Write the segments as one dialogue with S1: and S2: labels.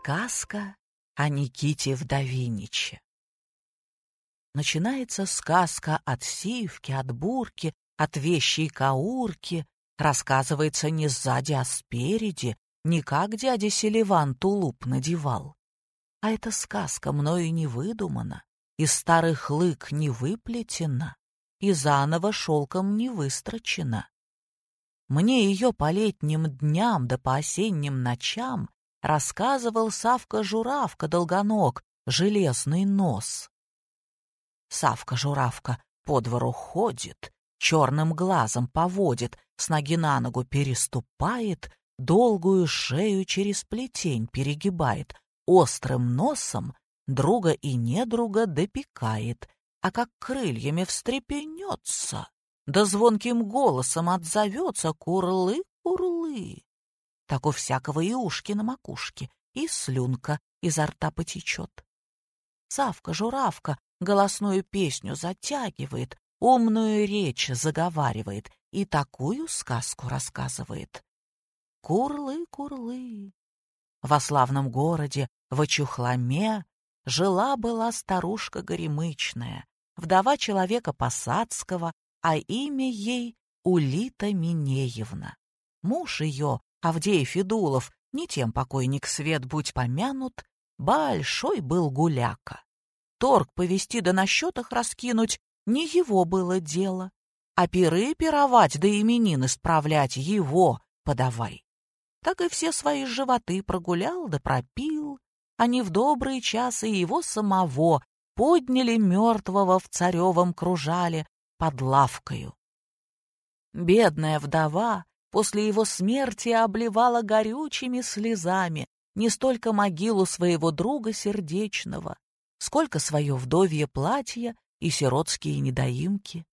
S1: Сказка о Никите Вдовиниче. Начинается сказка от сивки, от бурки, от вещей каурки. Рассказывается не сзади, а спереди, не как дядя Селиван тулуп надевал. А эта сказка мною не выдумана, из старых лык не выплетена и заново шелком не выстрочена. Мне ее по летним дням да по осенним ночам рассказывал Савка-журавка долгоног, железный нос. Савка-журавка по двору ходит, черным глазом поводит, с ноги на ногу переступает, долгую шею через плетень перегибает, острым носом друга и недруга допекает, а как крыльями встрепенется, да звонким голосом отзовется «Курлы-курлы!» Так у всякого и ушки на макушке, и слюнка изо рта потечет. Савка-журавка голосную песню затягивает, умную речь заговаривает и такую сказку рассказывает. Курлы-курлы. Во славном городе, в Очухламе, жила-была старушка горемычная, вдова человека посадского, а имя ей Улита Минеевна. Муж ее, Авдей Федулов, не тем покойник свет будь помянут, большой был гуляка. Торг повести да на счетах раскинуть не его было дело, а пиры пировать да именины справлять его подавай. Так и все свои животы прогулял да пропил, они в добрые часы его самого подняли мертвого в царевом кружале под лавкою. Бедная вдова после его смерти обливала горючими слезами не столько могилу своего друга сердечного, сколько свое вдовье платье и сиротские недоимки.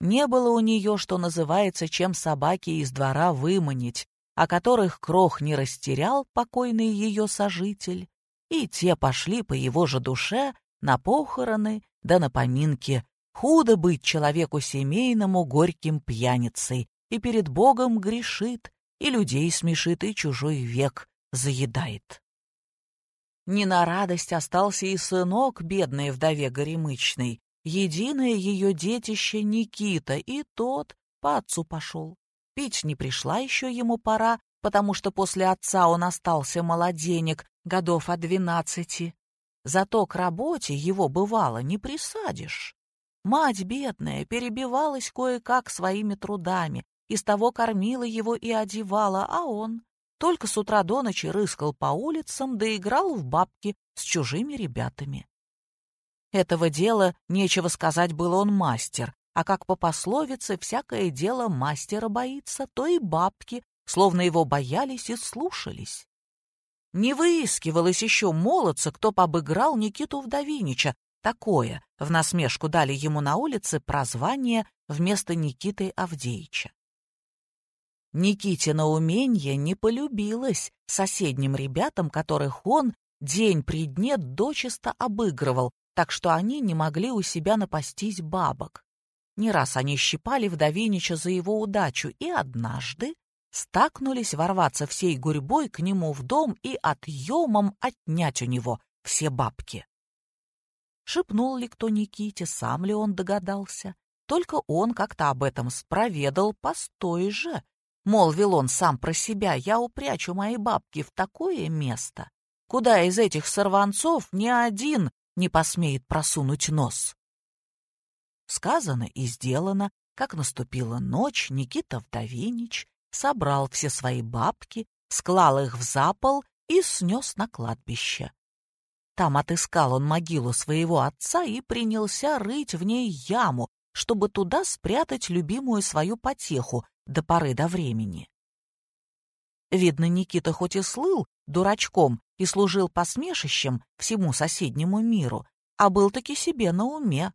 S1: Не было у нее, что называется, чем собаки из двора выманить, о которых крох не растерял покойный ее сожитель, и те пошли по его же душе на похороны да на поминки. Худо быть человеку семейному горьким пьяницей, и перед Богом грешит, и людей смешит, и чужой век заедает. Не на радость остался и сынок бедной вдове горемычной, единое ее детище Никита, и тот по отцу пошел. Пить не пришла еще ему пора, потому что после отца он остался молоденек, годов от двенадцати. Зато к работе его, бывало, не присадишь. Мать бедная перебивалась кое-как своими трудами, из того кормила его и одевала, а он только с утра до ночи рыскал по улицам да играл в бабки с чужими ребятами. Этого дела, нечего сказать, был он мастер, а как по пословице всякое дело мастера боится, то и бабки, словно его боялись и слушались. Не выискивалось еще молодца, кто побыграл Никиту Вдовинича. Такое в насмешку дали ему на улице прозвание вместо Никиты Авдеича. Никитина уменье не полюбилось соседним ребятам, которых он день при дне дочисто обыгрывал, так что они не могли у себя напастись бабок. Не раз они щипали вдовинича за его удачу, и однажды стакнулись ворваться всей гурьбой к нему в дом и отъемом отнять у него все бабки. Шепнул ли кто Никите, сам ли он догадался? Только он как-то об этом спроведал постой же, Молвил он сам про себя, я упрячу мои бабки в такое место, куда из этих сорванцов ни один не посмеет просунуть нос. Сказано и сделано, как наступила ночь, Никита Вдовинич собрал все свои бабки, склал их в запол и снес на кладбище. Там отыскал он могилу своего отца и принялся рыть в ней яму, чтобы туда спрятать любимую свою потеху до поры до времени. Видно, Никита хоть и слыл дурачком и служил посмешищем всему соседнему миру, а был таки себе на уме.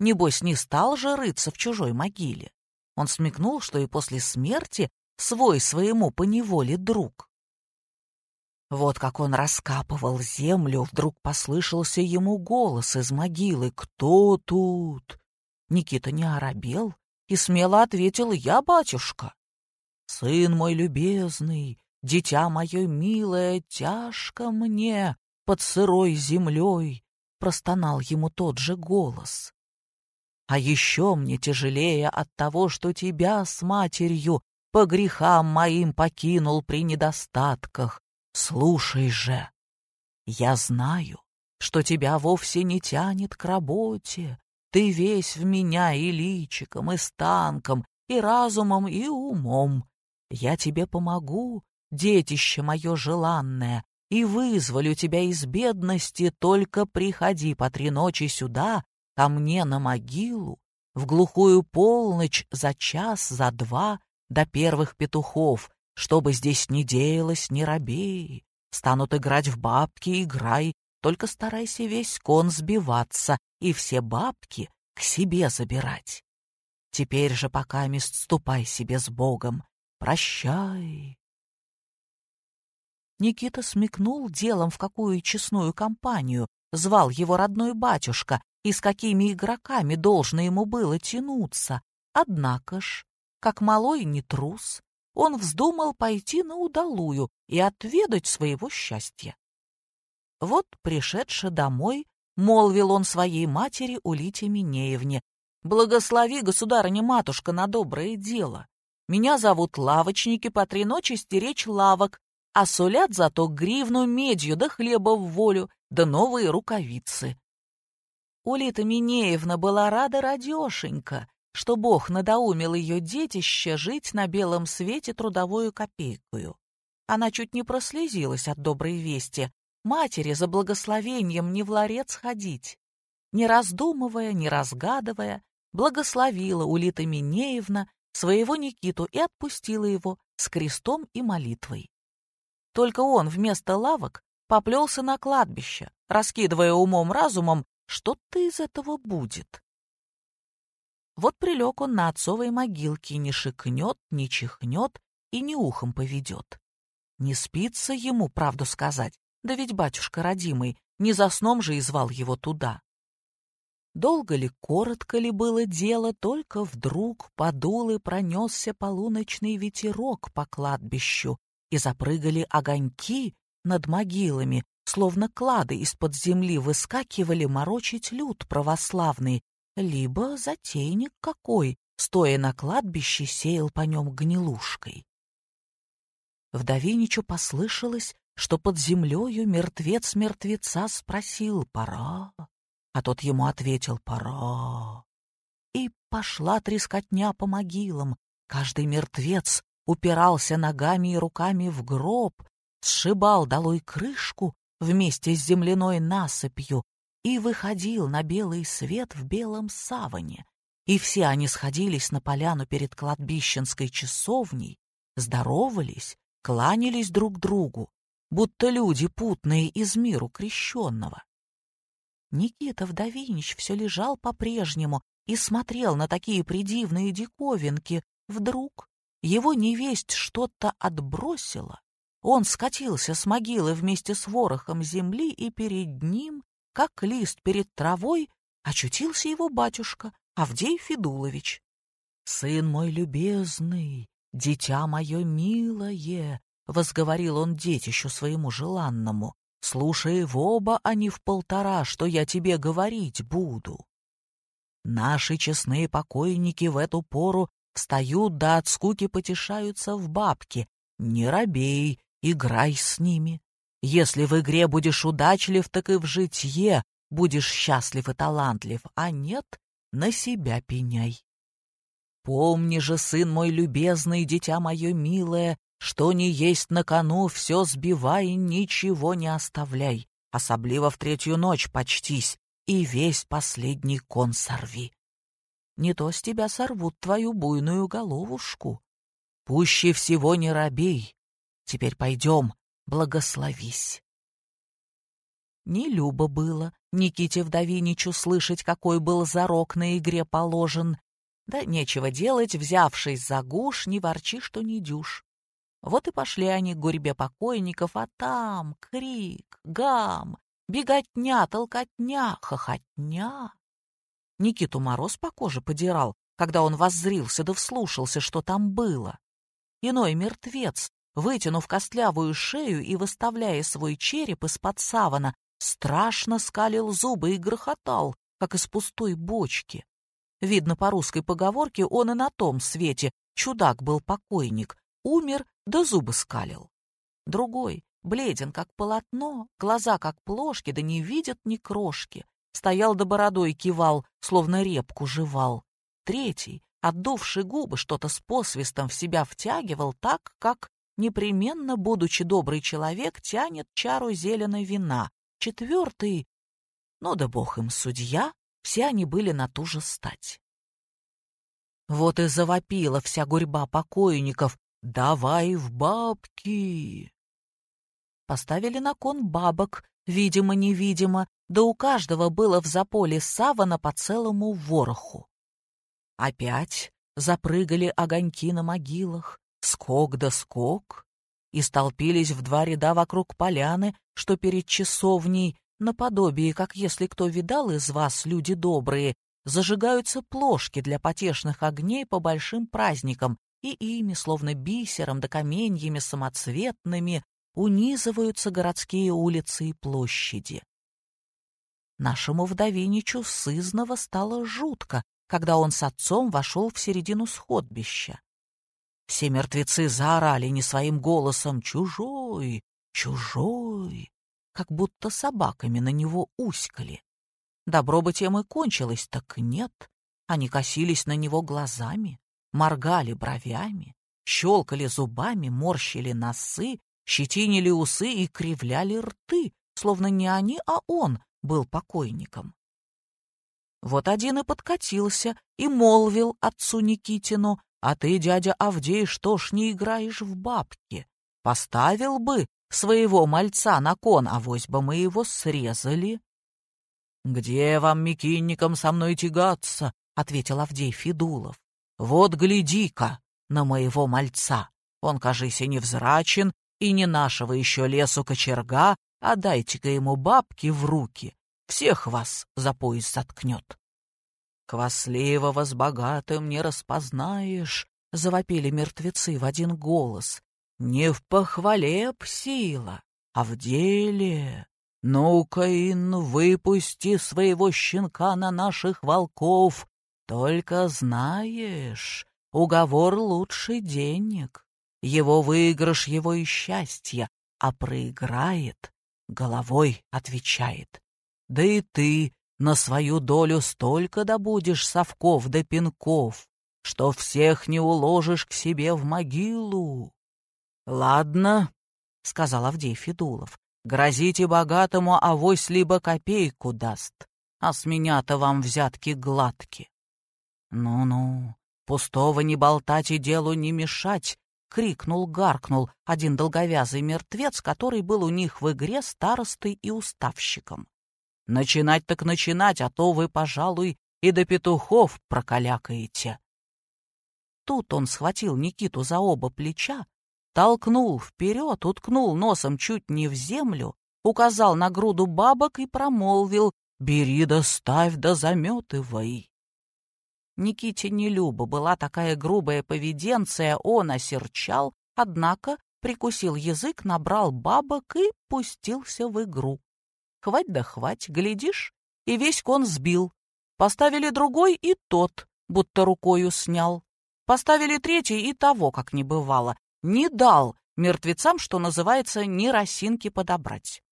S1: Небось, не стал же рыться в чужой могиле. Он смекнул, что и после смерти свой своему поневоле друг. Вот как он раскапывал землю, вдруг послышался ему голос из могилы «Кто тут?». Никита не оробел, и смело ответил «Я, батюшка». «Сын мой любезный, дитя мое милое, тяжко мне под сырой землей, простонал ему тот же голос. А еще мне тяжелее от того, что тебя с матерью по грехам моим покинул при недостатках. Слушай же, я знаю, что тебя вовсе не тянет к работе. Ты весь в меня и личиком, и станком, и разумом, и умом. Я тебе помогу, детище мое желанное, и вызволю тебя из бедности, только приходи по три ночи сюда, ко мне на могилу, в глухую полночь за час, за два, до первых петухов, чтобы здесь не деялось, не робей. Станут играть в бабки, играй, только старайся весь кон сбиваться и все бабки к себе забирать. Теперь же пока мест ступай себе с Богом. Прощай. Никита смекнул делом, в какую честную компанию звал его родной батюшка и с какими игроками должно ему было тянуться. Однако ж, как малой не трус, он вздумал пойти на удалую и отведать своего счастья. Вот, пришедши домой, молвил он своей матери Улите Минеевне, «Благослови, государыня-матушка, на доброе дело. Меня зовут лавочники по три ночи стеречь лавок, а сулят зато гривну медью да хлеба в волю, да новые рукавицы». Улита Минеевна была рада радешенька, что Бог надоумил ее детище жить на белом свете трудовую копейкою. Она чуть не прослезилась от доброй вести. Матери за благословением не в ларец ходить. Не раздумывая, не разгадывая, благословила Улита Минеевна своего Никиту и отпустила его с крестом и молитвой. Только он вместо лавок поплелся на кладбище, раскидывая умом-разумом, что-то из этого будет. Вот прилег он на отцовой могилке, не шикнет, не чихнет и не ухом поведет. Не спится ему, правду сказать, да ведь батюшка родимый, не за сном же и звал его туда. Долго ли, коротко ли было дело, только вдруг подул и пронесся полуночный ветерок по кладбищу, и запрыгали огоньки над могилами, словно клады из-под земли выскакивали морочить люд православный, либо затейник какой, стоя на кладбище, сеял по нем гнилушкой. Вдовиничу послышалось, что под землею мертвец мертвеца спросил «Пора?», а тот ему ответил «Пора». И пошла трескотня по могилам, каждый мертвец упирался ногами и руками в гроб, сшибал долой крышку вместе с земляной насыпью, и выходил на белый свет в белом саване. И все они сходились на поляну перед кладбищенской часовней, здоровались, кланялись друг другу, будто люди путные из миру крещенного. Никита Вдовинич все лежал по-прежнему и смотрел на такие придивные диковинки. Вдруг его невесть что-то отбросила. Он скатился с могилы вместе с ворохом земли, и перед ним как лист перед травой, очутился его батюшка Авдей Федулович. «Сын мой любезный, дитя мое милое», — возговорил он детищу своему желанному, «слушай в оба, а не в полтора, что я тебе говорить буду». Наши честные покойники в эту пору встают да от скуки потешаются в бабке. Не робей, играй с ними. Если в игре будешь удачлив, так и в житье будешь счастлив и талантлив, а нет, на себя пеняй. Помни же, сын мой любезный, дитя мое милое, что не есть на кону, все сбивай ничего не оставляй, особливо в третью ночь почтись, и весь последний кон сорви. Не то с тебя сорвут твою буйную головушку. Пуще всего не робей. Теперь пойдем, благословись. Не любо было Никите Вдовиничу слышать, какой был зарок на игре положен. Да нечего делать, взявшись за гуш, не ворчи, что не дюшь. Вот и пошли они к гурьбе покойников, а там крик, гам, беготня, толкотня, хохотня. Никиту мороз по коже подирал, когда он воззрился да вслушался, что там было. Иной мертвец вытянув костлявую шею и выставляя свой череп из-под савана, страшно скалил зубы и грохотал, как из пустой бочки. Видно, по русской поговорке он и на том свете чудак был покойник, умер да зубы скалил. Другой, бледен как полотно, глаза как плошки, да не видят ни крошки, стоял до бородой кивал, словно репку жевал. Третий, отдувший губы, что-то с посвистом в себя втягивал так, как непременно, будучи добрый человек, тянет чару зеленой вина. Четвертый, ну да бог им судья, все они были на ту же стать. Вот и завопила вся гурьба покойников «Давай в бабки!» Поставили на кон бабок, видимо-невидимо, да у каждого было в заполе савана по целому вороху. Опять запрыгали огоньки на могилах, скок да скок, и столпились в два ряда вокруг поляны, что перед часовней, наподобие, как если кто видал из вас, люди добрые, зажигаются плошки для потешных огней по большим праздникам, и ими, словно бисером да каменьями самоцветными, унизываются городские улицы и площади. Нашему вдовиничу сызново стало жутко, когда он с отцом вошел в середину сходбища. Все мертвецы заорали не своим голосом «Чужой! Чужой!», как будто собаками на него уськали. Добро бы тем и кончилось, так нет. Они косились на него глазами, моргали бровями, щелкали зубами, морщили носы, щетинили усы и кривляли рты, словно не они, а он был покойником. Вот один и подкатился и молвил отцу Никитину, «А ты, дядя Авдей, что ж не играешь в бабки? Поставил бы своего мальца на кон, а бы мы его срезали». «Где вам, мекинникам, со мной тягаться?» — ответил Авдей Федулов. «Вот гляди-ка на моего мальца. Он, кажись, и невзрачен, и не нашего еще лесу кочерга, а дайте-ка ему бабки в руки, всех вас за пояс заткнет. Квасливого с богатым не распознаешь, — завопили мертвецы в один голос. Не в похвале б сила, а в деле. Ну-ка, выпусти своего щенка на наших волков. Только знаешь, уговор лучше денег. Его выигрыш, его и счастье, а проиграет, головой отвечает. Да и ты на свою долю столько добудешь совков да пинков, что всех не уложишь к себе в могилу. — Ладно, — сказал Авдей Федулов, — грозите богатому, авось либо копейку даст, а с меня-то вам взятки гладки. Ну — пустого не болтать и делу не мешать, крикнул, гаркнул один долговязый мертвец, который был у них в игре старостой и уставщиком. «Начинать так начинать, а то вы, пожалуй, и до петухов прокалякаете». Тут он схватил Никиту за оба плеча, толкнул вперед, уткнул носом чуть не в землю, указал на груду бабок и промолвил «Бери да ставь да заметывай». Никите не любо была такая грубая поведенция, он осерчал, однако прикусил язык, набрал бабок и пустился в игру. Хвать да хвать, глядишь, и весь кон сбил. Поставили другой, и тот, будто рукою снял. Поставили третий, и того, как не бывало. Не дал мертвецам, что называется, ни росинки подобрать.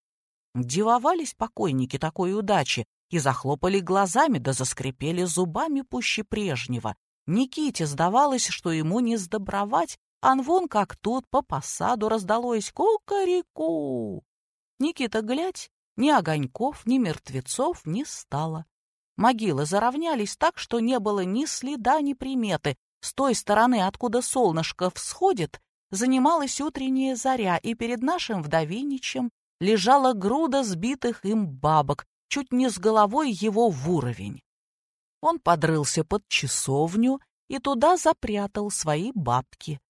S1: Дивовались покойники такой удачи, и захлопали глазами, да заскрипели зубами пуще прежнего. Никите сдавалось, что ему не сдобровать, а вон как тут по посаду раздалось кукареку. Никита, глядь, ни огоньков, ни мертвецов не стало. Могилы заровнялись так, что не было ни следа, ни приметы. С той стороны, откуда солнышко всходит, занималась утренняя заря, и перед нашим вдовиничем лежала груда сбитых им бабок, чуть не с головой его в уровень. Он подрылся под часовню и туда запрятал свои бабки.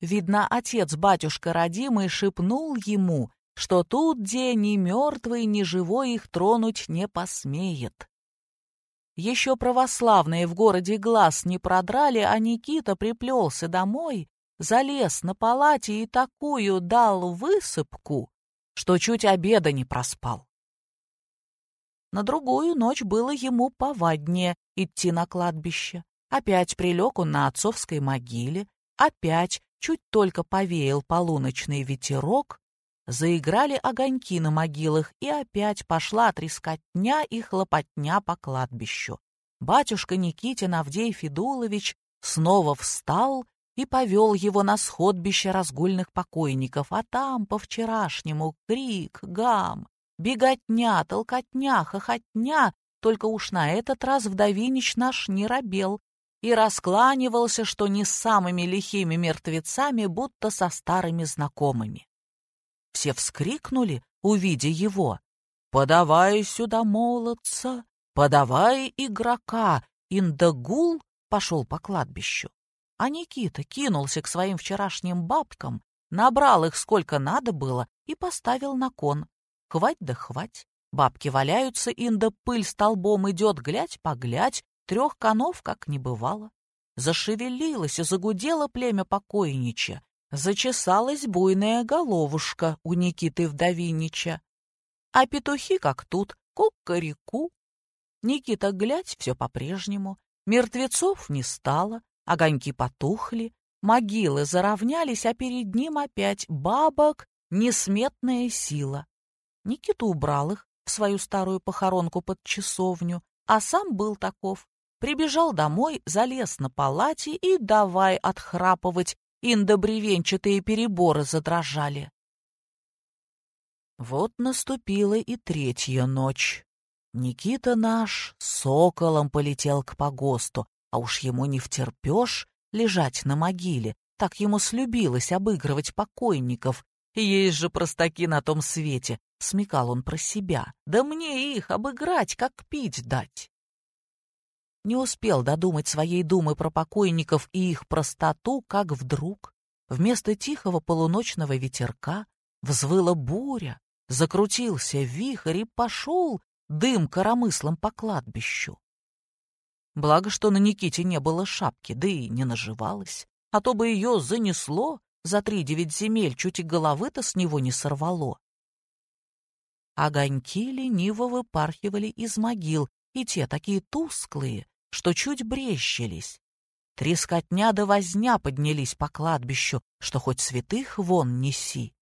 S1: Видно, отец-батюшка родимый шепнул ему, что тут, где ни мертвый, ни живой их тронуть не посмеет. Еще православные в городе глаз не продрали, а Никита приплелся домой, залез на палате и такую дал высыпку, что чуть обеда не проспал. На другую ночь было ему поваднее идти на кладбище. Опять прилег он на отцовской могиле, опять чуть только повеял полуночный ветерок, заиграли огоньки на могилах, и опять пошла трескотня и хлопотня по кладбищу. Батюшка Никитин Авдей Федулович снова встал и повел его на сходбище разгульных покойников, а там по-вчерашнему крик, гам, беготня, толкотня, хохотня, только уж на этот раз вдовинич наш не робел и раскланивался, что не с самыми лихими мертвецами, будто со старыми знакомыми. Все вскрикнули, увидя его. «Подавай сюда молодца! Подавай игрока!» Индагул пошел по кладбищу. А Никита кинулся к своим вчерашним бабкам, набрал их сколько надо было и поставил на кон. Хвать да хвать. Бабки валяются, инда пыль столбом идет, глядь, поглядь, трех конов как не бывало. Зашевелилось и загудело племя покойнича, зачесалась буйная головушка у Никиты Вдовинича. А петухи как тут, кукареку. Никита, глядь, все по-прежнему. Мертвецов не стало, огоньки потухли, могилы заровнялись, а перед ним опять бабок несметная сила. Никита убрал их в свою старую похоронку под часовню, а сам был таков. Прибежал домой, залез на палате и давай отхрапывать, индобревенчатые переборы задрожали. Вот наступила и третья ночь. Никита наш соколом полетел к погосту, а уж ему не втерпешь лежать на могиле, так ему слюбилось обыгрывать покойников. Есть же простаки на том свете, смекал он про себя. Да мне их обыграть, как пить дать. Не успел додумать своей думы про покойников и их простоту, как вдруг вместо тихого полуночного ветерка взвыла буря, закрутился вихрь и пошел дым коромыслом по кладбищу. Благо, что на Никите не было шапки, да и не наживалась, а то бы ее занесло за три девять земель, чуть и головы-то с него не сорвало. Огоньки лениво выпархивали из могил, и те такие тусклые, что чуть брещились. Трескотня да возня поднялись по кладбищу, что хоть святых вон неси.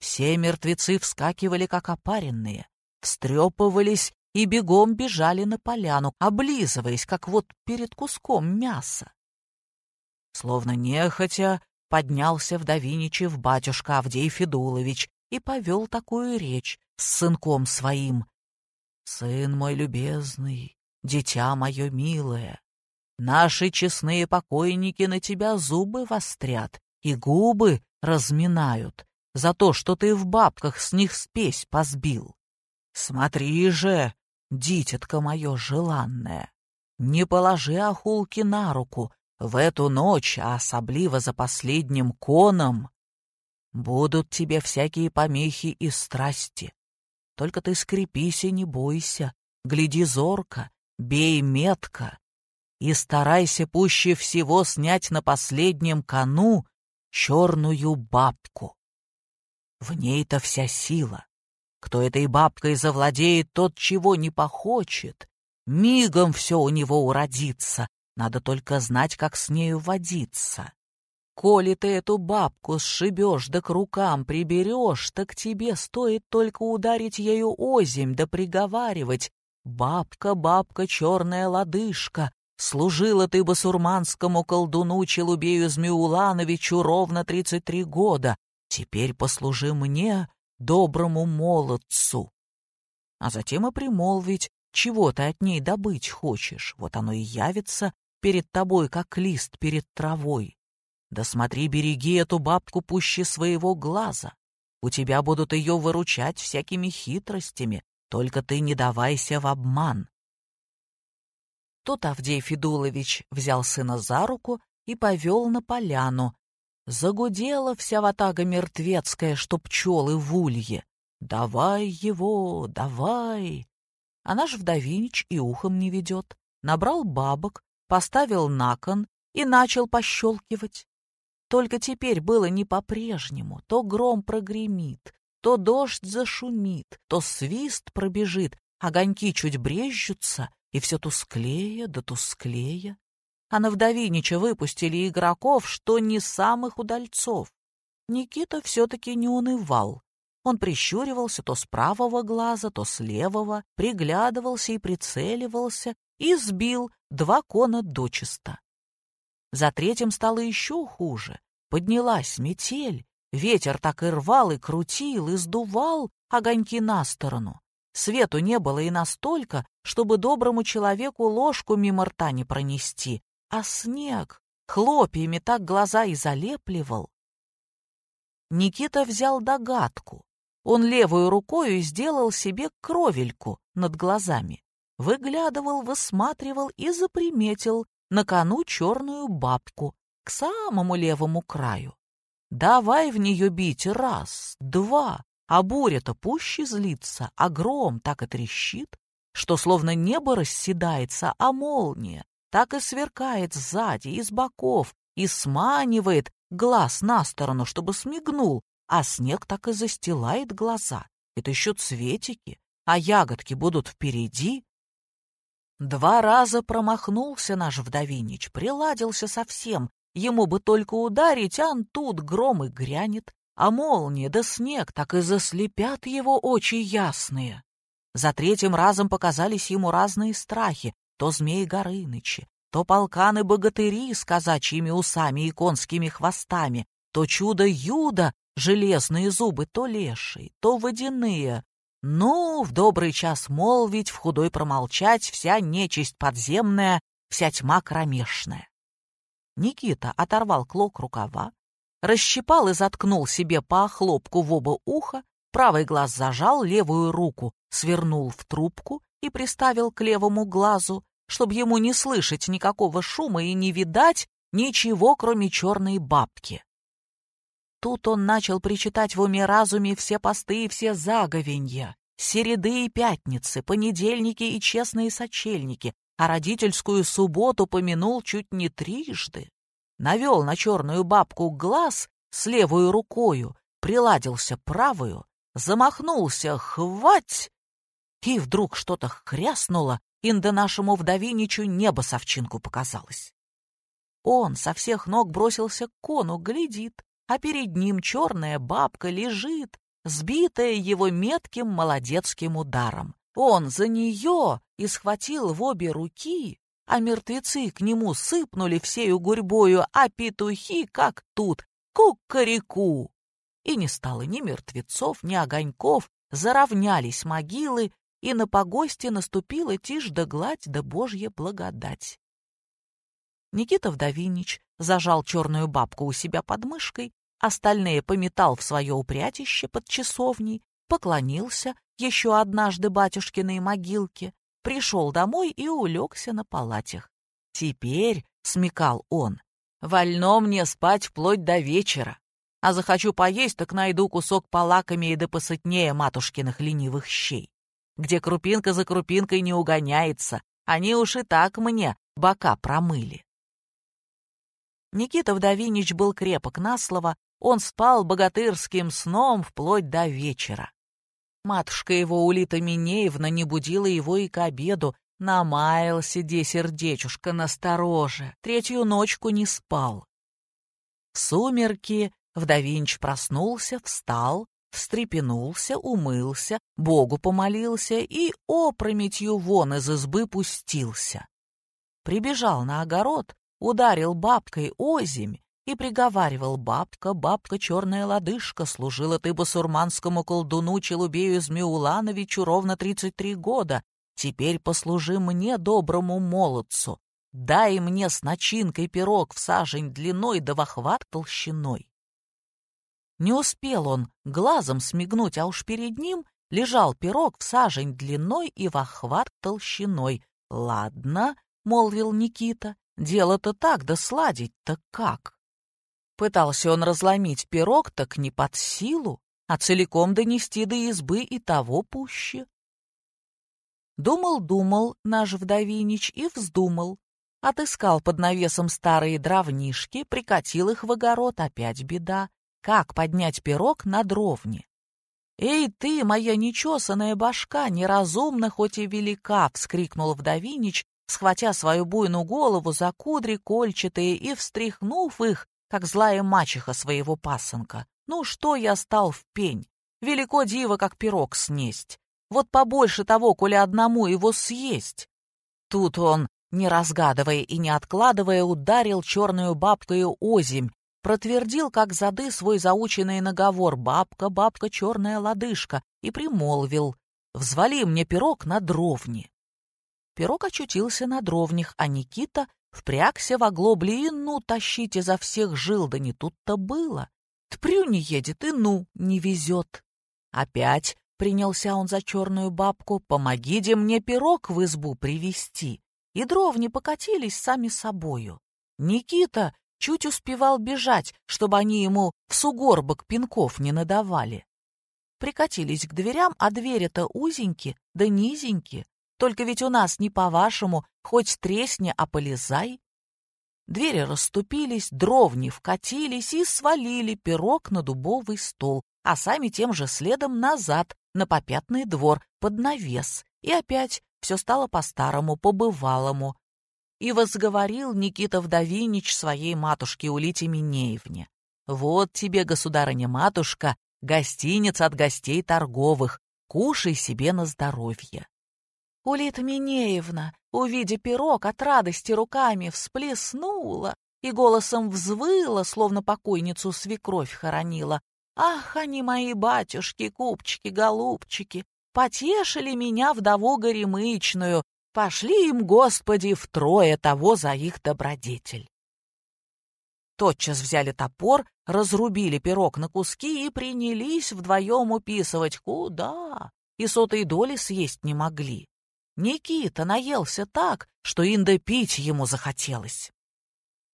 S1: Все мертвецы вскакивали, как опаренные, встрепывались и бегом бежали на поляну, облизываясь, как вот перед куском мяса. Словно нехотя поднялся вдовиничев батюшка Авдей Федулович и повел такую речь с сынком своим. «Сын мой любезный, дитя мое милое, наши честные покойники на тебя зубы вострят и губы разминают за то, что ты в бабках с них спесь позбил. Смотри же, дитятка мое желанное, не положи охулки на руку в эту ночь, а особливо за последним коном. Будут тебе всякие помехи и страсти. Только ты скрепись и не бойся, гляди зорко, бей метко и старайся пуще всего снять на последнем кону черную бабку. В ней-то вся сила. Кто этой бабкой завладеет, тот чего не похочет. Мигом все у него уродится, надо только знать, как с нею водиться. Коли ты эту бабку сшибешь да к рукам приберешь, так тебе стоит только ударить ею озимь да приговаривать. Бабка, бабка, черная лодыжка, служила ты басурманскому колдуну Челубею Змеулановичу ровно тридцать три года. Теперь послужи мне, доброму молодцу. А затем и примолвить, чего ты от ней добыть хочешь, вот оно и явится перед тобой, как лист перед травой. Да смотри, береги эту бабку пуще своего глаза. У тебя будут ее выручать всякими хитростями, только ты не давайся в обман. Тут Авдей Федулович взял сына за руку и повел на поляну, Загудела вся ватага мертвецкая, что пчелы в улье. «Давай его, давай!» А наш вдовинич и ухом не ведет. Набрал бабок, поставил на кон и начал пощелкивать. Только теперь было не по-прежнему. То гром прогремит, то дождь зашумит, то свист пробежит, огоньки чуть брежутся, и все тусклее да тусклее. А на Вдовинича выпустили игроков, что не самых удальцов. Никита все-таки не унывал. Он прищуривался то с правого глаза, то с левого, приглядывался и прицеливался, и сбил два кона дочисто. За третьим стало еще хуже. Поднялась метель, ветер так и рвал, и крутил, и сдувал огоньки на сторону. Свету не было и настолько, чтобы доброму человеку ложку мимо рта не пронести, а снег хлопьями так глаза и залепливал. Никита взял догадку. Он левую рукою сделал себе кровельку над глазами. Выглядывал, высматривал и заприметил на кону черную бабку к самому левому краю. Давай в нее бить раз, два, а буря-то пуще злится, а гром так и трещит, что словно небо расседается, а молния так и сверкает сзади и с боков и сманивает глаз на сторону, чтобы смигнул, а снег так и застилает глаза. Это еще цветики, а ягодки будут впереди. Два раза промахнулся наш вдовинич, приладился совсем. Ему бы только ударить, а тут гром и грянет, а молния да снег так и заслепят его очи ясные. За третьим разом показались ему разные страхи, то змеи Горынычи, то полканы-богатыри с казачьими усами и конскими хвостами, то чудо-юдо железные зубы то лешие, то водяные. Ну, в добрый час молвить, в худой промолчать, вся нечисть подземная, вся тьма кромешная. Никита оторвал клок рукава, расщипал и заткнул себе по хлопку в оба уха, правый глаз зажал, левую руку свернул в трубку и приставил к левому глазу, чтобы ему не слышать никакого шума и не видать ничего, кроме черной бабки. Тут он начал причитать в уме-разуме все посты и все заговенья, середы и пятницы, понедельники и честные сочельники, а родительскую субботу помянул чуть не трижды. Навел на черную бабку глаз с левую рукою, приладился правую, замахнулся «хвать!» И вдруг что-то хряснуло, инда нашему вдовиничу небо совчинку показалось. Он со всех ног бросился к кону, глядит, а перед ним черная бабка лежит, сбитая его метким молодецким ударом. Он за нее и схватил в обе руки, а мертвецы к нему сыпнули всею гурьбою, а петухи, как тут, кукареку. И не стало ни мертвецов, ни огоньков, заровнялись могилы, и на погосте наступила тишь да гладь да божья благодать. Никита Вдовинич зажал черную бабку у себя под мышкой, остальные пометал в свое упрятище под часовней, поклонился еще однажды батюшкиной могилке, пришел домой и улегся на палатях. Теперь, — смекал он, — вольно мне спать вплоть до вечера, а захочу поесть, так найду кусок полакомее да посытнее матушкиных ленивых щей, где крупинка за крупинкой не угоняется, они уж и так мне бока промыли. Никита Вдовинич был крепок на слово, он спал богатырским сном вплоть до вечера. Матушка его Улита Минеевна не будила его и к обеду, намаял сиде сердечушка настороже, третью ночку не спал. В сумерки Вдовинч проснулся, встал, встрепенулся, умылся, Богу помолился и опрометью вон из избы пустился. Прибежал на огород, ударил бабкой озимь и приговаривал «Бабка, бабка, черная лодыжка, служила ты басурманскому колдуну Челубею Змеулановичу ровно тридцать три года. Теперь послужи мне, доброму молодцу. Дай мне с начинкой пирог в сажень длиной да в охват толщиной». Не успел он глазом смигнуть, а уж перед ним лежал пирог в сажень длиной и в охват толщиной. «Ладно», — молвил Никита, Дело-то так, да сладить-то как? Пытался он разломить пирог, так не под силу, а целиком донести до избы и того пуще. Думал-думал наш вдовинич и вздумал. Отыскал под навесом старые дровнишки, прикатил их в огород, опять беда. Как поднять пирог на дровне? «Эй ты, моя нечесанная башка, неразумна, хоть и велика!» — вскрикнул Вдовинич, схватя свою буйную голову за кудри кольчатые и встряхнув их, как злая мачеха своего пасынка. «Ну что я стал в пень? Велико диво, как пирог снесть. Вот побольше того, коли одному его съесть». Тут он, не разгадывая и не откладывая, ударил черную бабкою озимь, протвердил, как зады, свой заученный наговор «бабка, бабка, черная лодыжка» и примолвил «взвали мне пирог на дровни». Пирог очутился на дровнях, а Никита впрягся в оглобли и ну тащить изо всех жил, да не тут-то было. Тпрю не едет и ну не везет. Опять принялся он за черную бабку, помогите мне пирог в избу привести. И дровни покатились сами собою. Никита чуть успевал бежать, чтобы они ему в сугорбок пинков не надавали. Прикатились к дверям, а двери-то узенькие да низенькие. Только ведь у нас не по-вашему, хоть тресни, а полезай. Двери расступились, дровни вкатились и свалили пирог на дубовый стол, а сами тем же следом назад, на попятный двор, под навес. И опять все стало по-старому, по-бывалому и возговорил Никита Вдовинич своей матушке Улите Минеевне. «Вот тебе, государыня-матушка, гостиница от гостей торговых, кушай себе на здоровье». Улита Минеевна, увидя пирог, от радости руками всплеснула и голосом взвыла, словно покойницу свекровь хоронила. «Ах, они мои батюшки, купчики, голубчики, потешили меня вдову горемычную, Пошли им, Господи, втрое того за их добродетель. Тотчас взяли топор, разрубили пирог на куски и принялись вдвоем уписывать. Куда? И сотой доли съесть не могли. Никита наелся так, что инда пить ему захотелось.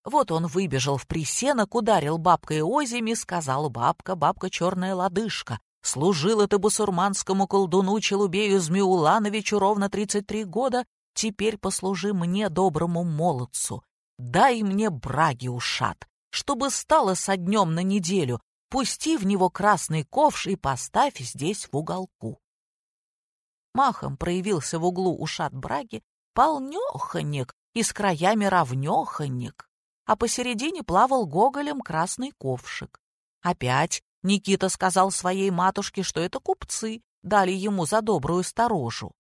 S1: Вот он выбежал в присенок, ударил бабкой озими, сказал «Бабка, бабка, черная лодыжка, Служила ты бусурманскому колдуну Челубею Змеулановичу ровно 33 года, теперь послужи мне, доброму молодцу. Дай мне браги ушат, чтобы стало со днем на неделю, пусти в него красный ковш и поставь здесь в уголку. Махом проявился в углу ушат браги, полнеханек и с краями равнеханек, а посередине плавал гоголем красный ковшик. Опять Никита сказал своей матушке, что это купцы дали ему за добрую сторожу.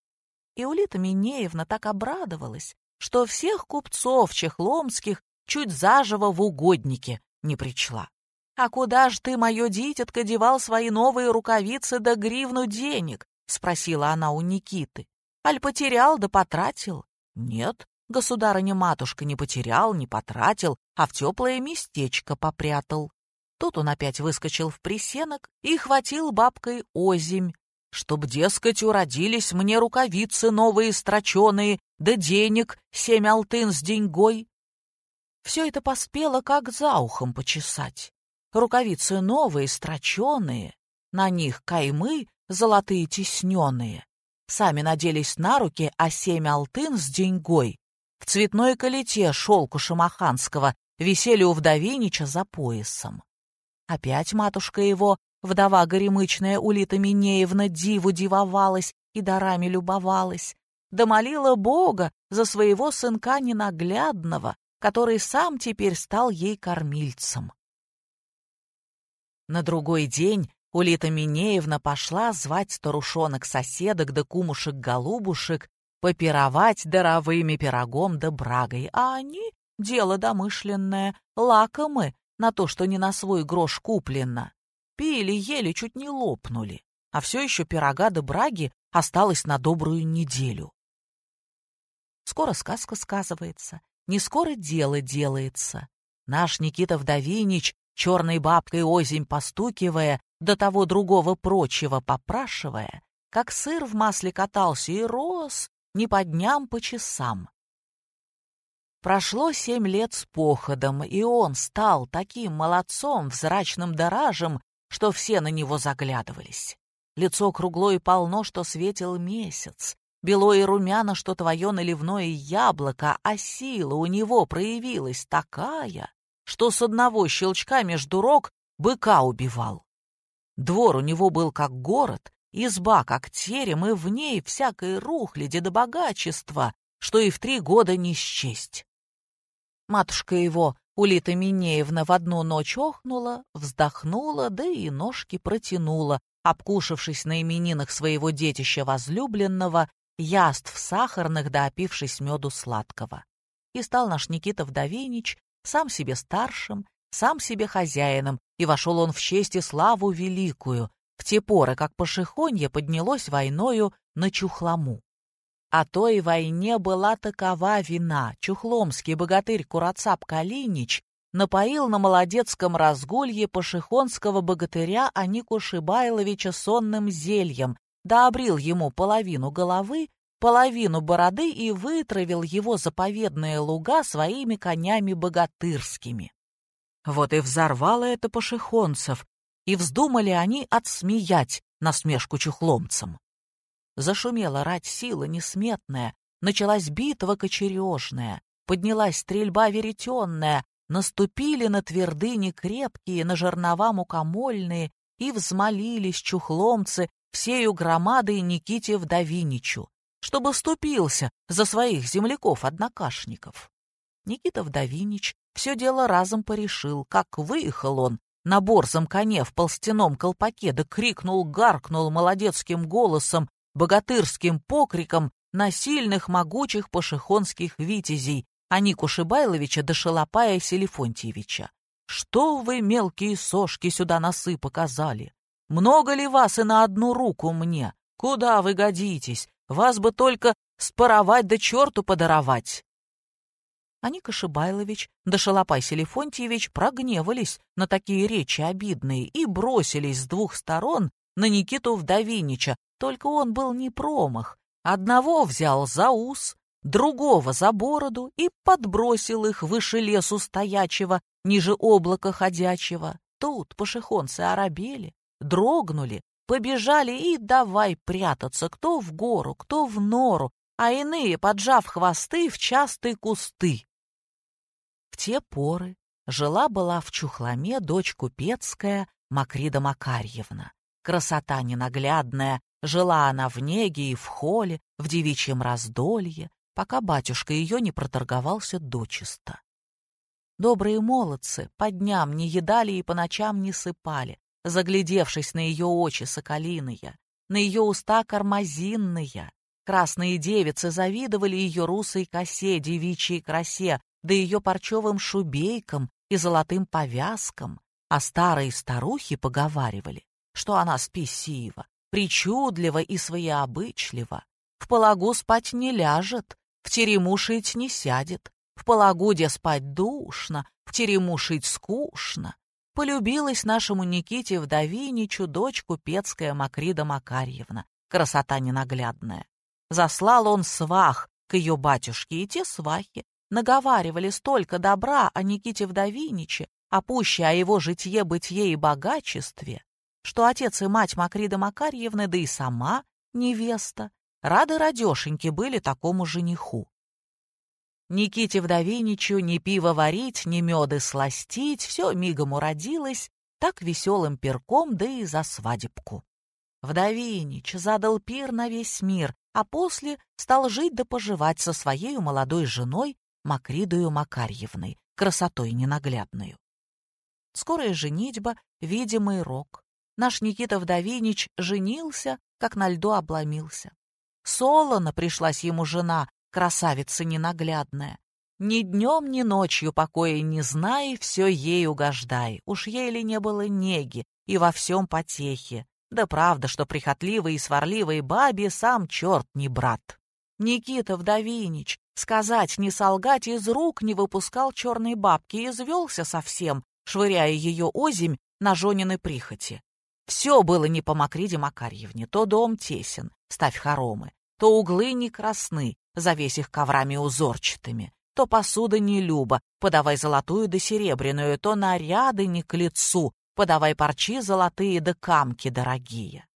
S1: И Улита Минеевна так обрадовалась, что всех купцов чехломских чуть заживо в угоднике не причла. «А куда ж ты, мое дитятко, девал свои новые рукавицы да гривну денег?» — спросила она у Никиты. «Аль потерял да потратил?» «Нет, государыня-матушка не потерял, не потратил, а в теплое местечко попрятал». Тут он опять выскочил в присенок и хватил бабкой озимь, чтоб, дескать, уродились мне рукавицы новые строченые, да денег семь алтын с деньгой. Все это поспело как за ухом почесать. Рукавицы новые, строченые, на них каймы золотые тесненные. Сами наделись на руки, а семь алтын с деньгой в цветной колете шелку шамаханского висели у вдовинича за поясом. Опять матушка его, вдова горемычная Улита Минеевна, диву дивовалась и дарами любовалась, да молила Бога за своего сынка ненаглядного, который сам теперь стал ей кормильцем. На другой день Улита Минеевна пошла звать старушонок-соседок да кумушек-голубушек попировать даровыми пирогом да брагой, а они, дело домышленное, лакомы, на то, что не на свой грош куплено. Пили, ели, чуть не лопнули. А все еще пирога да браги осталось на добрую неделю. Скоро сказка сказывается, не скоро дело делается. Наш Никита Вдовинич, черной бабкой озимь постукивая, до того другого прочего попрашивая, как сыр в масле катался и рос, не по дням, по часам. Прошло семь лет с походом, и он стал таким молодцом, взрачным доражем, что все на него заглядывались. Лицо круглое и полно, что светил месяц. бело и румяно, что твое наливное яблоко, а сила у него проявилась такая, что с одного щелчка между рог быка убивал. Двор у него был как город, изба как терем, и в ней всякой рухляди до богачества, что и в три года не счесть. Матушка его, Улита Минеевна, в одну ночь охнула, вздохнула, да и ножки протянула, обкушавшись на именинах своего детища возлюбленного, яств сахарных да опившись меду сладкого. И стал наш Никита Вдовинич сам себе старшим, сам себе хозяином, и вошел он в честь и славу великую, в те поры, как Пашихонье поднялось войною на Чухлому. А той войне была такова вина. Чухломский богатырь Курацап Калинич напоил на молодецком разгулье пашихонского богатыря Анику Шибайловича сонным зельем, да обрил ему половину головы, половину бороды и вытравил его заповедные луга своими конями богатырскими. Вот и взорвало это пашихонцев, и вздумали они отсмеять насмешку чухломцам. Зашумела рать сила несметная, началась битва кочережная, поднялась стрельба веретенная, наступили на твердыни крепкие, на жернова мукомольные, и взмолились чухломцы всею громадой Никите Вдовиничу, чтобы ступился за своих земляков-однокашников. Никита Вдовинич все дело разом порешил, как выехал он на борзом коне в полстяном колпаке, да крикнул, гаркнул молодецким голосом, богатырским покриком на сильных, могучих пашихонских витязей, а Нику Шибайловича до Шалопая Селифонтьевича. «Что вы, мелкие сошки, сюда носы показали? Много ли вас и на одну руку мне? Куда вы годитесь? Вас бы только споровать да черту подаровать!» А Ника Шибайлович да Шалопай Селифонтьевич прогневались на такие речи обидные и бросились с двух сторон на Никиту Вдовинича, только он был не промах. Одного взял за ус, другого за бороду и подбросил их выше лесу стоячего, ниже облака ходячего. Тут пошехонцы оробели, дрогнули, побежали и давай прятаться, кто в гору, кто в нору, а иные, поджав хвосты, в частые кусты. В те поры жила-была в Чухломе дочь купецкая Макрида Макарьевна. Красота ненаглядная, Жила она в неге и в холе, в девичьем раздолье, пока батюшка ее не проторговался дочисто. Добрые молодцы по дням не едали и по ночам не сыпали, заглядевшись на ее очи соколиные, на ее уста кармазинные. Красные девицы завидовали ее русой косе, девичьей красе, да ее парчевым шубейкам и золотым повязкам, а старые старухи поговаривали, что она спесива, причудливо и своеобычливо. В полагу спать не ляжет, в терему шить не сядет, в полагуде спать душно, в терему шить скучно. Полюбилась нашему Никите Вдовиничу дочь купецкая Макрида Макарьевна, красота ненаглядная. Заслал он свах к ее батюшке, и те свахи наговаривали столько добра о Никите Вдовиниче, а пуще о его житье-бытие и богачестве, что отец и мать Макрида Макарьевны, да и сама невеста, рады радешеньки были такому жениху. Никите Вдовиничу ни пиво варить, ни меды сластить, все мигом уродилось, так веселым перком, да и за свадебку. Вдовинич задал пир на весь мир, а после стал жить да поживать со своей молодой женой Макридою Макарьевной, красотой ненаглядную. Скорая женитьба, видимый рок наш Никита Вдовинич женился, как на льду обломился. Солоно пришлась ему жена, красавица ненаглядная. Ни днем, ни ночью покоя не знай, все ей угождай. Уж ей ли не было неги и во всем потехи. Да правда, что прихотливой и сварливой бабе сам черт не брат. Никита Вдовинич, сказать не солгать, из рук не выпускал черной бабки и извелся совсем, швыряя ее озимь на Жонины прихоти. Все было не по Макриде Макарьевне. То дом тесен, ставь хоромы, то углы не красны, завесь их коврами узорчатыми, то посуда не люба, подавай золотую да серебряную, то наряды не к лицу, подавай парчи золотые да камки дорогие.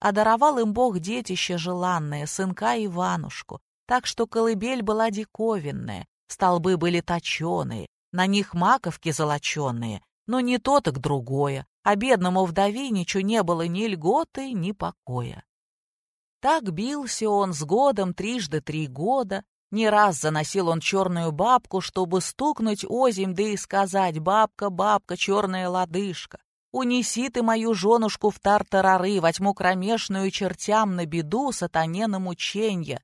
S1: Одаровал им Бог детище желанное, сынка Иванушку, так что колыбель была диковинная, столбы были точеные, на них маковки золоченые, но не то так другое, а бедному вдовиничу не было ни льготы, ни покоя. Так бился он с годом трижды три года, не раз заносил он черную бабку, чтобы стукнуть озим, да и сказать «Бабка, бабка, черная лодыжка, унеси ты мою женушку в тартарары, во тьму кромешную чертям на беду, сатане на мученье».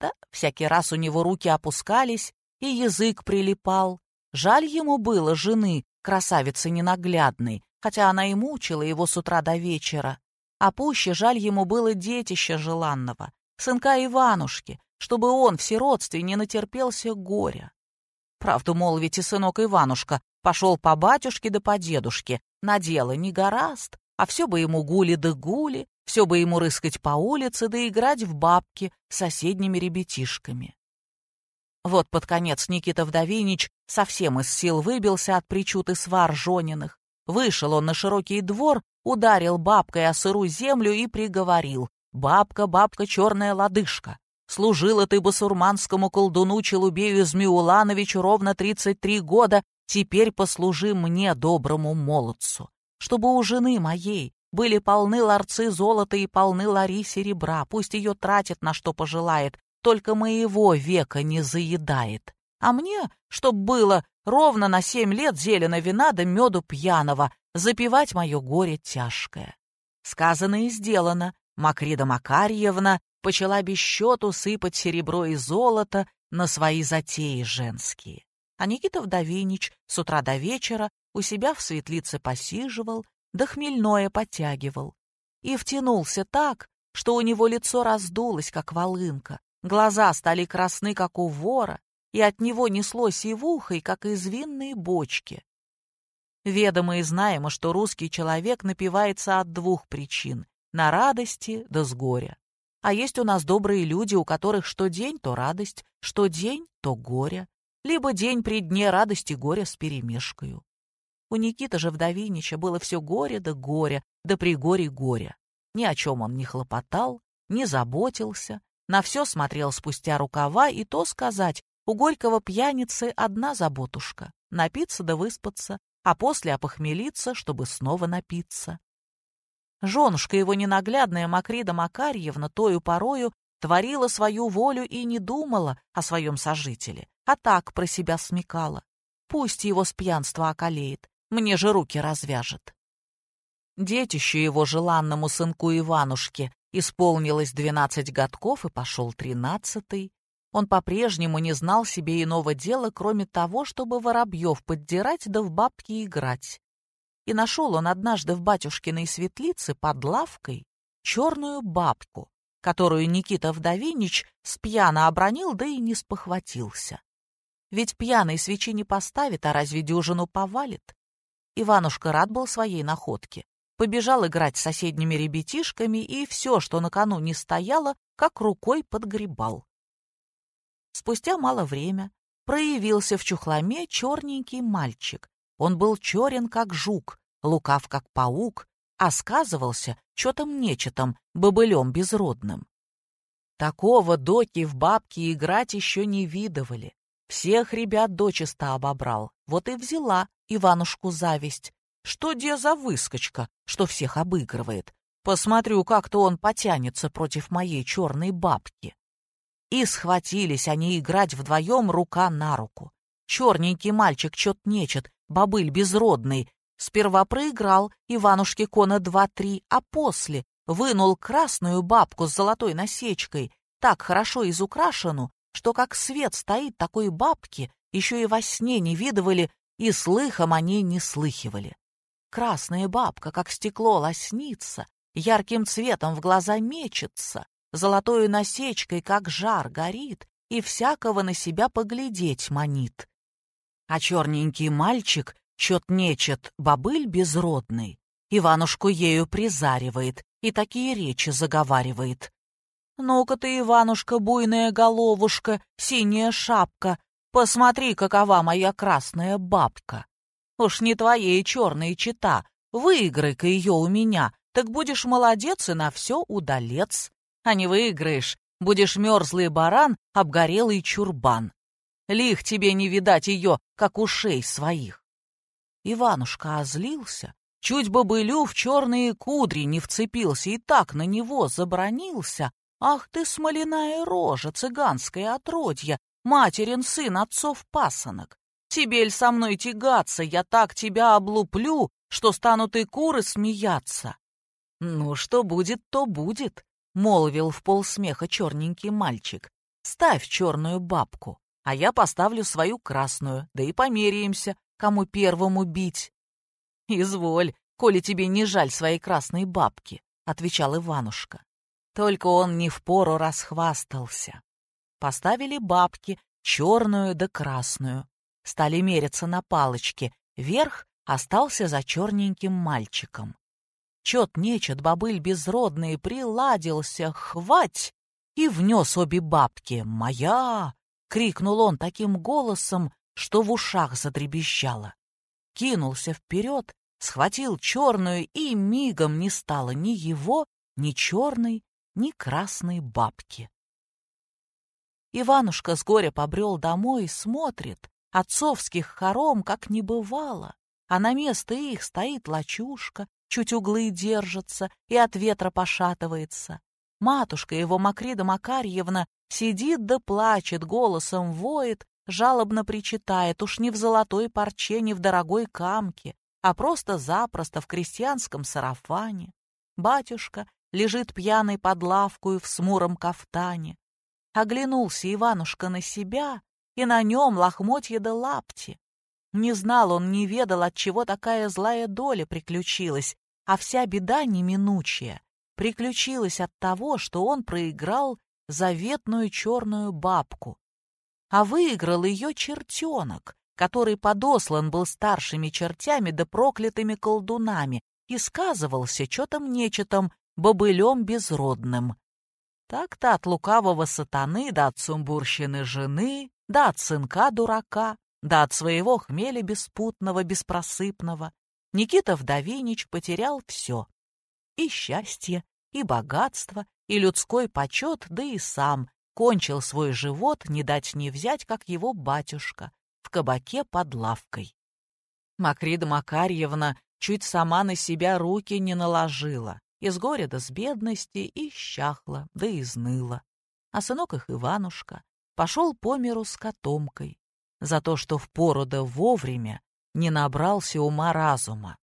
S1: Да всякий раз у него руки опускались, и язык прилипал. Жаль ему было жены, красавицы ненаглядной, хотя она и мучила его с утра до вечера. А пуще жаль ему было детища желанного, сынка Иванушки, чтобы он в сиротстве не натерпелся горя. Правду молвить и сынок Иванушка пошел по батюшке да по дедушке, на дело не гораст, а все бы ему гули да гули, все бы ему рыскать по улице да играть в бабки с соседними ребятишками. Вот под конец Никита Вдовинич совсем из сил выбился от причуд и свар Жониных. Вышел он на широкий двор, ударил бабкой о сырую землю и приговорил. «Бабка, бабка, черная лодыжка, служила ты басурманскому колдуну Челубею Змеулановичу ровно 33 года, теперь послужи мне, доброму молодцу, чтобы у жены моей были полны ларцы золота и полны лари серебра, пусть ее тратит на что пожелает, только моего века не заедает. А мне, чтоб было ровно на семь лет зелено вина да меду пьяного, запивать мое горе тяжкое. Сказано и сделано. Макрида Макарьевна почала без счету сыпать серебро и золото на свои затеи женские. А Никита Вдовинич с утра до вечера у себя в светлице посиживал, да хмельное подтягивал. И втянулся так, что у него лицо раздулось, как волынка, глаза стали красны, как у вора, и от него несло сивухой, как из винной бочки. Ведомо и знаемо, что русский человек напивается от двух причин — на радости да с горя. А есть у нас добрые люди, у которых что день, то радость, что день, то горе, либо день при дне радости горя с перемешкою. У Никиты же Вдовинича было все горе да горе, да при горе горя. Ни о чем он не хлопотал, не заботился, на все смотрел спустя рукава, и то сказать, у Горького пьяницы одна заботушка — напиться да выспаться, а после опохмелиться, чтобы снова напиться. Женушка его ненаглядная Макрида Макарьевна тою порою творила свою волю и не думала о своем сожителе, а так про себя смекала. Пусть его с пьянства околеет, мне же руки развяжет. Детищу его желанному сынку Иванушке исполнилось двенадцать годков и пошел тринадцатый. Он по-прежнему не знал себе иного дела, кроме того, чтобы воробьев поддирать да в бабки играть. И нашел он однажды в батюшкиной светлице под лавкой черную бабку, которую Никита Вдовинич спьяно обронил, да и не спохватился. Ведь пьяный свечи не поставит, а разве дюжину повалит? Иванушка рад был своей находке. Побежал играть с соседними ребятишками, и все, что на кону не стояло, как рукой подгребал. Спустя мало время проявился в чухломе черненький мальчик. Он был черен, как жук, лукав, как паук, а сказывался чё-то нечетом, бобылем безродным. Такого доки в бабки играть еще не видывали. Всех ребят дочисто обобрал. Вот и взяла Иванушку зависть. Что де за выскочка, что всех обыгрывает? Посмотрю, как-то он потянется против моей черной бабки. И схватились они играть вдвоем рука на руку. Черненький мальчик чет нечет, бобыль безродный. Сперва проиграл Иванушке кона два-три, а после вынул красную бабку с золотой насечкой, так хорошо изукрашену, что как свет стоит такой бабки, еще и во сне не видывали, и слыхом они не слыхивали. Красная бабка, как стекло, лоснится, ярким цветом в глаза мечется, золотой насечкой, как жар, горит и всякого на себя поглядеть манит. А черненький мальчик, чет нечет, бобыль безродный, Иванушку ею призаривает и такие речи заговаривает. «Ну-ка ты, Иванушка, буйная головушка, синяя шапка, посмотри, какова моя красная бабка. Уж не твоей черной чита, выиграй-ка ее у меня, так будешь молодец и на все удалец. А не выиграешь, будешь мерзлый баран, обгорелый чурбан. Лих тебе не видать ее, как ушей своих. Иванушка озлился, чуть бобылю в черные кудри не вцепился и так на него забронился. Ах ты, смоляная рожа, цыганское отродье, материн сын отцов пасынок. Тебель со мной тягаться, я так тебя облуплю, что станут и куры смеяться. Ну, что будет, то будет, — молвил в полсмеха черненький мальчик. Ставь черную бабку, а я поставлю свою красную, да и померяемся, кому первому бить. «Изволь, коли тебе не жаль своей красной бабки», — отвечал Иванушка. Только он не впору расхвастался. Поставили бабки, черную да красную. Стали мериться на палочке. Верх остался за черненьким мальчиком. Чет-нечет бобыль безродный приладился, хвать, и внес обе бабки. «Моя!» — крикнул он таким голосом, что в ушах затребещало. Кинулся вперед, схватил черную, и мигом не стало ни его, ни черной, ни красной бабки. Иванушка с горя побрел домой и смотрит, отцовских хором как не бывало, а на место их стоит лачушка, чуть углы держатся и от ветра пошатывается. Матушка его, Макрида Макарьевна, сидит да плачет, голосом воет, жалобно причитает, уж не в золотой парче, не в дорогой камке, а просто-запросто в крестьянском сарафане. Батюшка лежит пьяный под лавкою в смуром кафтане. Оглянулся Иванушка на себя, и на нем лохмотья да лапти. Не знал он, не ведал, от чего такая злая доля приключилась, а вся беда неминучая. Приключилась от того, что он проиграл заветную черную бабку, а выиграл ее чертенок, который подослан был старшими чертями да проклятыми колдунами и сказывался чё-то-нечетом бобылем безродным. Так-то от лукавого сатаны да от сумбурщины жены, да от сынка дурака, да от своего хмеля беспутного, беспросыпного, Никита Вдовинич потерял все. И счастье, и богатство, и людской почет, да и сам кончил свой живот не дать не взять, как его батюшка, в кабаке под лавкой. Макрида Макарьевна чуть сама на себя руки не наложила, из горя да с бедности исчахла, да изныла. А сынок их Иванушка пошел по миру с котомкой за то, что в да вовремя не набрался ума-разума.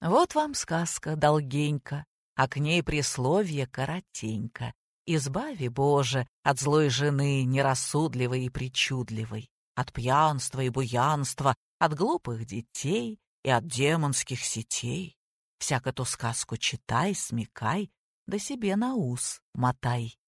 S1: Вот вам сказка долгенько, а к ней присловие коротенько. Избави, Боже, от злой жены, нерассудливой и причудливой, от пьянства и буянства, от глупых детей и от демонских сетей. Всяк эту сказку читай, смекай, да себе на ус мотай.